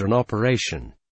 an operation.